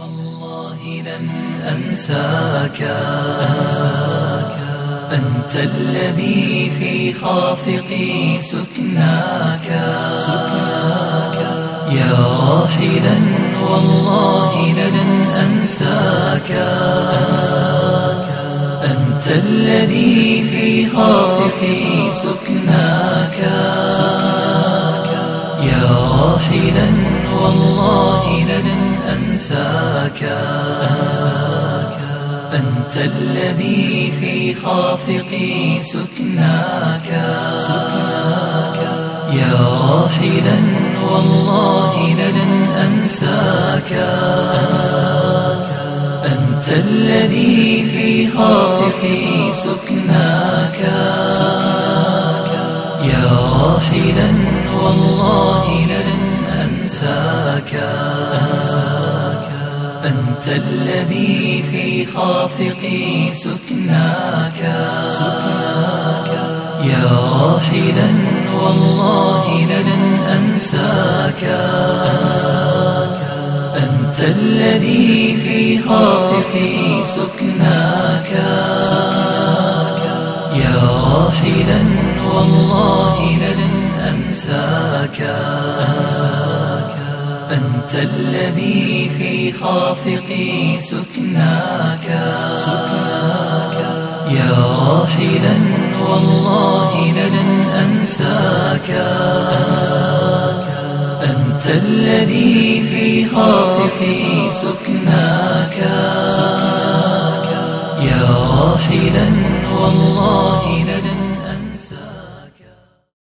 والله لن أنساك. أنساك أنت الذي في خافقي سكناك. سكناك يا راحلا والله لن أنساك. أنساك أنت الذي في خافقي سكناك سكناك. يا راحلا أنساك. أنت الذي في خافقي سكناك. يا راحلا والله لن أنساك. أنت الذي في خافقي سكناك. يا راحلا والله أنت الذي في خافقي سكناك. سكناك. يا راحلا والله لن أنساك. أنساك أنت الذي في خافقي سكناك. سكناك يا راحلا والله لن أنساك أنساك. أنت الذي في خافقي سكناك. سكناك يا راحلا والله لن أنساك. أنت الذي في خافقي سكناك سكناك. يا راحلا والله